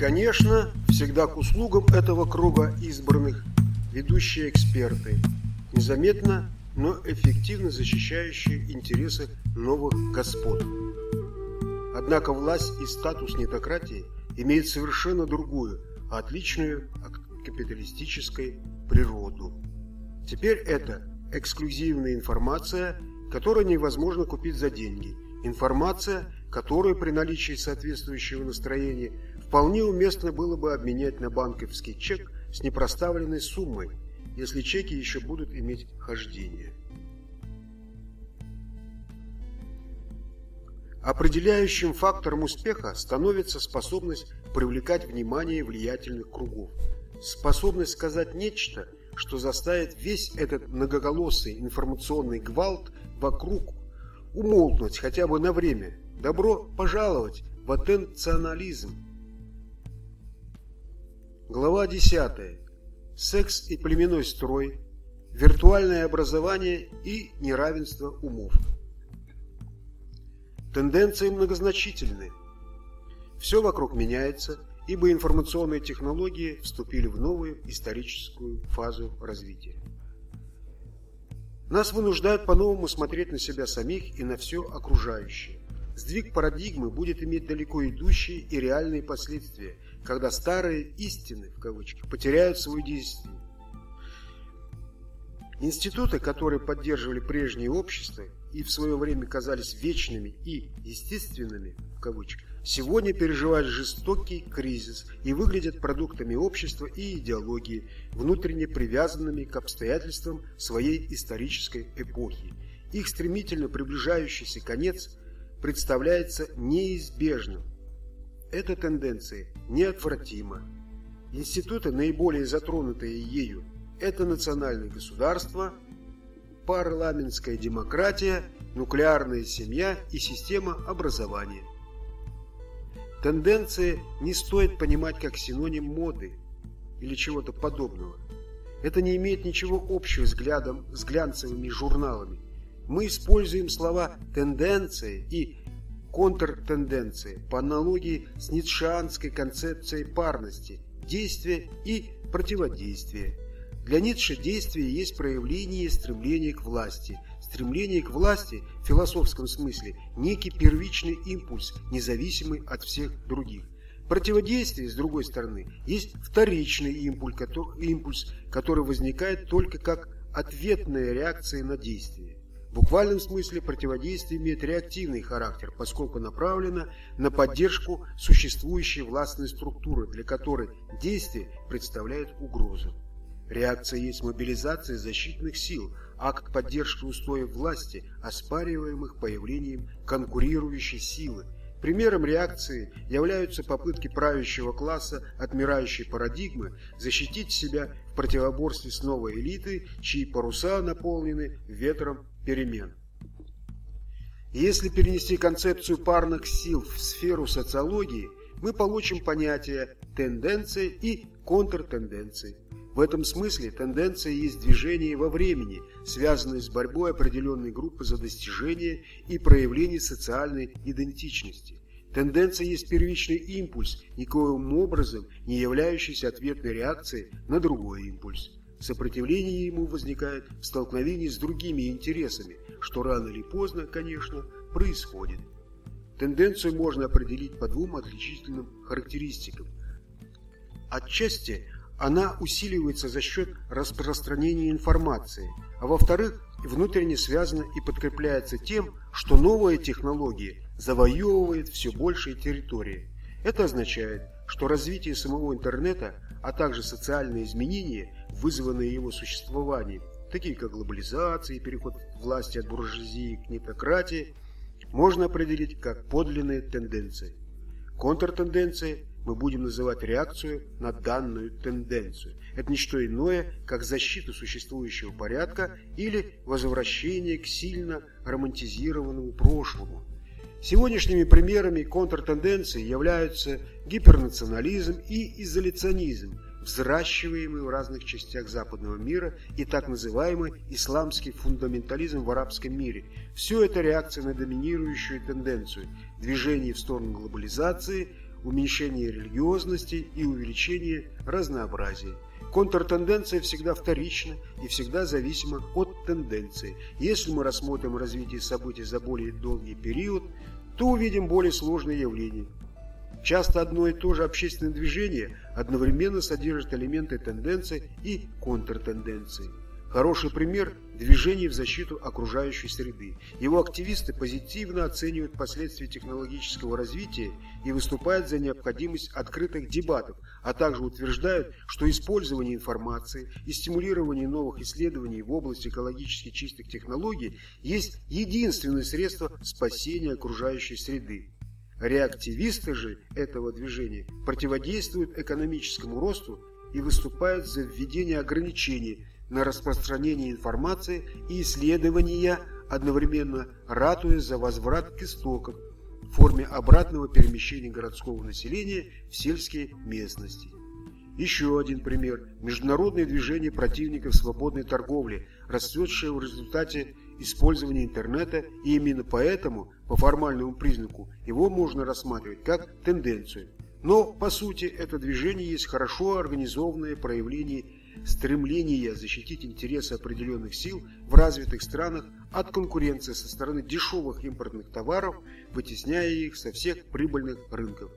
конечно, всегда к услугам этого круга избранных ведущие эксперты, незаметно, но эффективно защищающие интересы новых господ. Однако власть и статус нетократии имеют совершенно другую, отличную от капиталистической природу. Теперь это эксклюзивная информация, которую невозможно купить за деньги. Информация, которую при наличии соответствующего настроения вполне уместно было бы обменять на банковский чек с непроставленной суммой, если чеки еще будут иметь хождение. Определяющим фактором успеха становится способность привлекать внимание влиятельных кругов. Способность сказать нечто, что заставит весь этот многоголосый информационный гвалт вокруг умолкнуть хотя бы на время. Добро пожаловать в атенционализм. Глава 10. Секс и племенной строй, виртуальное образование и неравенство умов. Тенденции многозначительны. Все вокруг меняется, ибо информационные технологии вступили в новую историческую фазу развития. Нас вынуждают по-новому смотреть на себя самих и на все окружающее. Сдвиг парадигмы будет иметь далеко идущие и реальные последствия, когда старые «истины» в кавычках потеряют свое действие. Институты, которые поддерживали прежние общества, и в свое время казались вечными и естественными, в кавычках, сегодня переживают жестокий кризис и выглядят продуктами общества и идеологии, внутренне привязанными к обстоятельствам своей исторической эпохи. Их стремительно приближающийся конец представляется неизбежным. Эта тенденция неотвратима. Институты, наиболее затронутые ею, это национальные государства – парламентская демократия, нуклеарная семья и система образования. Тенденции не стоит понимать как синоним моды или чего-то подобного. Это не имеет ничего общего с, глядом, с глянцевыми журналами. Мы используем слова «тенденция» и «контртенденция» по аналогии с ницшеанской концепцией парности, действия и противодействия – для Ницше действие есть проявление стремления к власти. Стремление к власти в философском смысле – некий первичный импульс, независимый от всех других. Противодействие, с другой стороны, есть вторичный импульс, который возникает только как ответная реакция на действие. В буквальном смысле противодействие имеет реактивный характер, поскольку направлено на поддержку существующей властной структуры, для которой действие представляет угрозу. Реакция есть мобилизация защитных сил, акт поддержки устоев власти, оспариваемых появлением конкурирующей силы. Примером реакции являются попытки правящего класса отмирающей парадигмы защитить себя в противоборстве с новой элитой, чьи паруса наполнены ветром перемен. Если перенести концепцию парных сил в сферу социологии, мы получим понятия тенденции и контртенденции. В этом смысле тенденция есть движение во времени, связанное с борьбой определенной группы за достижение и проявление социальной идентичности. Тенденция есть первичный импульс, никоим образом не являющийся ответной реакцией на другой импульс. Сопротивление ему возникает в столкновении с другими интересами, что рано или поздно, конечно, происходит. Тенденцию можно определить по двум отличительным характеристикам. Отчасти она усиливается за счет распространения информации, а во-вторых, внутренне связана и подкрепляется тем, что новая технология завоевывает все большие территории. Это означает, что развитие самого интернета, а также социальные изменения, вызванные его существованием, такие как глобализация и переход власти от буржуазии к нетократии, можно определить как подлинные тенденции. Контртенденции мы будем называть реакцию на данную тенденцию. Это не что иное, как защита существующего порядка или возвращение к сильно романтизированному прошлому. Сегодняшними примерами контртенденции являются гипернационализм и изоляционизм, взращиваемый в разных частях западного мира и так называемый исламский фундаментализм в арабском мире. Все это реакция на доминирующую тенденцию – движение в сторону глобализации – уменьшение религиозности и увеличение разнообразия. Контртенденция всегда вторична и всегда зависима от тенденции. Если мы рассмотрим развитие событий за более долгий период, то увидим более сложные явления. Часто одно и то же общественное движение одновременно содержит элементы тенденции и контртенденции. Хороший пример – движение в защиту окружающей среды. Его активисты позитивно оценивают последствия технологического развития и выступают за необходимость открытых дебатов, а также утверждают, что использование информации и стимулирование новых исследований в области экологически чистых технологий есть единственное средство спасения окружающей среды. Реактивисты же этого движения противодействуют экономическому росту и выступают за введение ограничений на распространение информации и исследования, одновременно ратуя за возврат к истокам в форме обратного перемещения городского населения в сельские местности. Еще один пример – международное движение противников свободной торговли, расцветшее в результате использования интернета, и именно поэтому, по формальному признаку, его можно рассматривать как тенденцию. Но, по сути, это движение есть хорошо организованное проявление стремление защитить интересы определенных сил в развитых странах от конкуренции со стороны дешевых импортных товаров, вытесняя их со всех прибыльных рынков.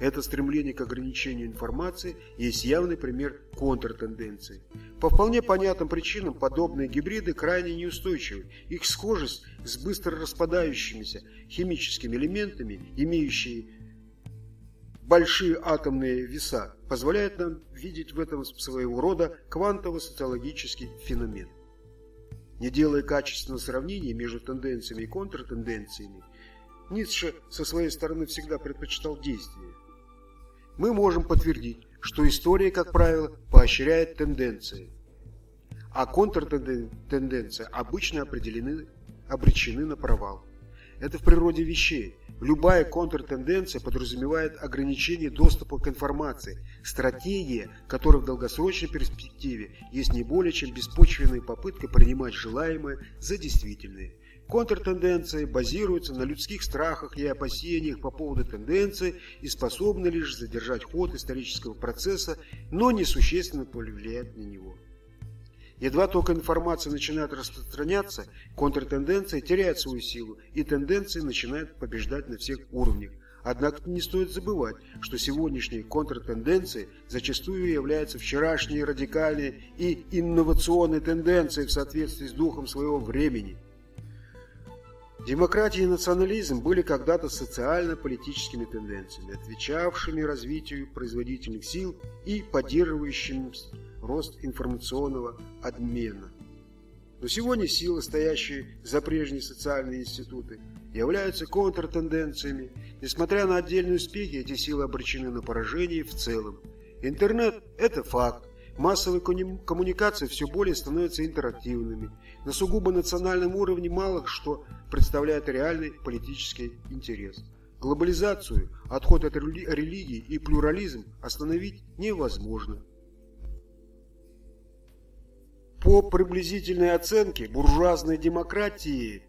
Это стремление к ограничению информации есть явный пример контртенденции. По вполне понятным причинам подобные гибриды крайне неустойчивы. Их схожесть с быстро распадающимися химическими элементами, имеющие большие атомные веса позволяет нам видеть в этом своего рода квантово-социологический феномен. Не делая качественного сравнения между тенденциями и контртенденциями, Ницше со своей стороны всегда предпочитал действие. Мы можем подтвердить, что история, как правило, поощряет тенденции, а контртенденции обычно определены, обречены на провал. Это в природе вещей. Любая контртенденция подразумевает ограничение доступа к информации, стратегия, которая в долгосрочной перспективе есть не более чем беспочвенная попытка принимать желаемое за действительное. Контртенденции базируются на людских страхах и опасениях по поводу тенденции и способны лишь задержать ход исторического процесса, но несущественно повлиять на него. Едва только информация начинает распространяться, контртенденция теряет свою силу, и тенденции начинают побеждать на всех уровнях. Однако не стоит забывать, что сегодняшние контртенденции зачастую являются вчерашней радикальной и инновационной тенденцией в соответствии с духом своего времени. Демократия и национализм были когда-то социально-политическими тенденциями, отвечавшими развитию производительных сил и поддерживающими рост информационного обмена. Но сегодня силы, стоящие за прежние социальные институты, являются контртенденциями. Несмотря на отдельные успехи, эти силы обречены на поражение в целом. Интернет – это факт. Массовые коммуникации все более становятся интерактивными. На сугубо национальном уровне мало что представляет реальный политический интерес. Глобализацию, отход от религии и плюрализм остановить невозможно. По приблизительной оценке буржуазной демократии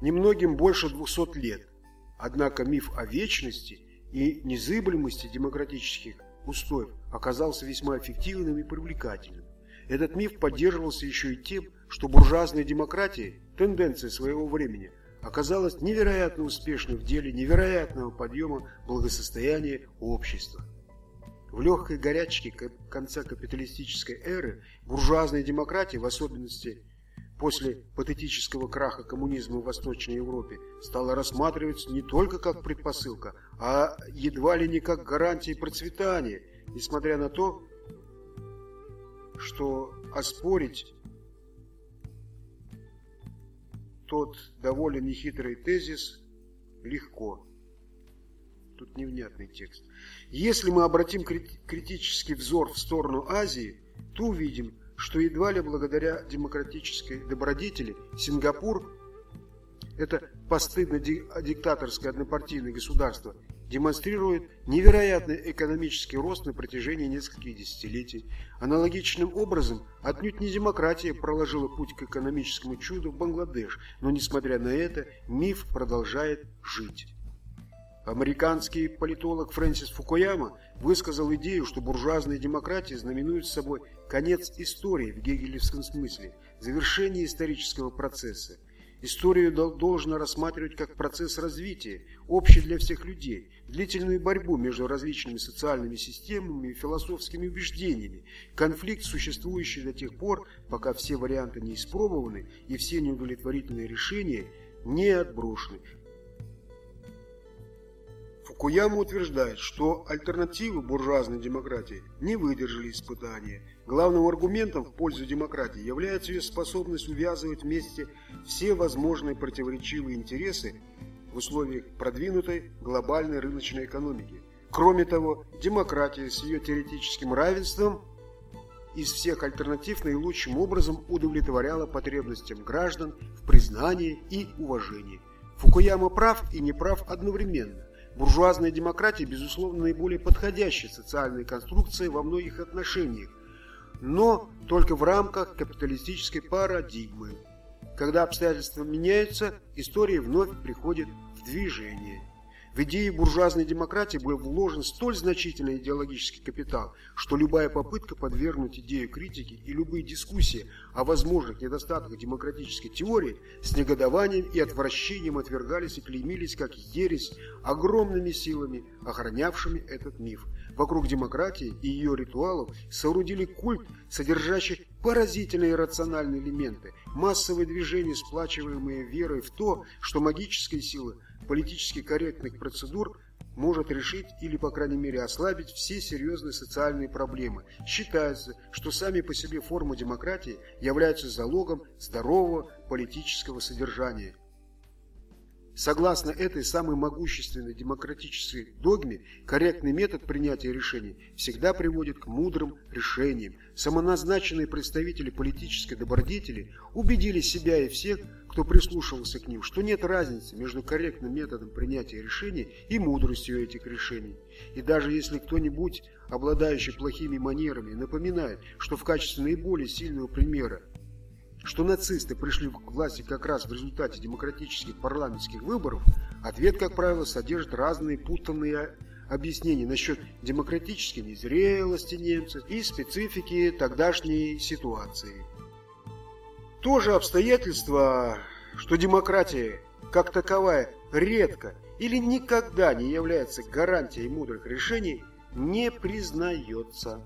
немногим больше 200 лет. Однако миф о вечности и незыблемости демократических устоев оказался весьма эффективным и привлекательным. Этот миф поддерживался еще и тем, что буржуазная демократия, тенденция своего времени, оказалась невероятно успешной в деле невероятного подъема благосостояния общества. В легкой горячке конца капиталистической эры буржуазная демократия, в особенности после патетического краха коммунизма в Восточной Европе, стала рассматриваться не только как предпосылка, а едва ли не как гарантия процветания, несмотря на то, что оспорить тот довольно нехитрый тезис легко. Тут невнятный текст. Если мы обратим критический взор в сторону Азии, то увидим, что едва ли благодаря демократической добродетели Сингапур, это постыдно-диктаторское однопартийное государство, демонстрирует невероятный экономический рост на протяжении нескольких десятилетий. Аналогичным образом, отнюдь не демократия проложила путь к экономическому чуду в Бангладеш, но несмотря на это, миф продолжает жить. Американский политолог Фрэнсис Фукуяма высказал идею, что буржуазная демократия знаменует собой конец истории в гегелевском смысле, завершение исторического процесса. Историю должно рассматривать как процесс развития, общий для всех людей, длительную борьбу между различными социальными системами и философскими убеждениями, конфликт, существующий до тех пор, пока все варианты не испробованы и все неудовлетворительные решения не отброшены, Фукуяма утверждает, что альтернативы буржуазной демократии не выдержали испытания. Главным аргументом в пользу демократии является ее способность увязывать вместе все возможные противоречивые интересы в условиях продвинутой глобальной рыночной экономики. Кроме того, демократия с ее теоретическим равенством из всех альтернатив наилучшим образом удовлетворяла потребностям граждан в признании и уважении. Фукуяма прав и не прав одновременно. Буржуазная демократия, безусловно, наиболее подходящая социальная конструкция во многих отношениях, но только в рамках капиталистической парадигмы. Когда обстоятельства меняются, история вновь приходит в движение. В идеи буржуазной демократии был вложен столь значительный идеологический капитал, что любая попытка подвергнуть идею критики и любые дискуссии о возможных недостатках демократической теории с негодованием и отвращением отвергались и клеймились как ересь огромными силами, охранявшими этот миф. Вокруг демократии и ее ритуалов соорудили культ, содержащий поразительные рациональные элементы, массовые движения, сплачиваемые верой в то, что магические силы политически корректных процедур может решить или, по крайней мере, ослабить все серьезные социальные проблемы. Считается, что сами по себе формы демократии являются залогом здорового политического содержания. Согласно этой самой могущественной демократической догме, корректный метод принятия решений всегда приводит к мудрым решениям. Самоназначенные представители политической добродетели убедили себя и всех, кто прислушивался к ним, что нет разницы между корректным методом принятия решений и мудростью этих решений. И даже если кто-нибудь, обладающий плохими манерами, напоминает, что в качестве наиболее сильного примера что нацисты пришли к власти как раз в результате демократических парламентских выборов, ответ, как правило, содержит разные путанные объяснения насчет демократической незрелости немцев и специфики тогдашней ситуации. То же обстоятельство, что демократия как таковая редко или никогда не является гарантией мудрых решений, не признается.